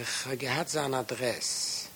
ich äh, habe gehabt seine Adresse.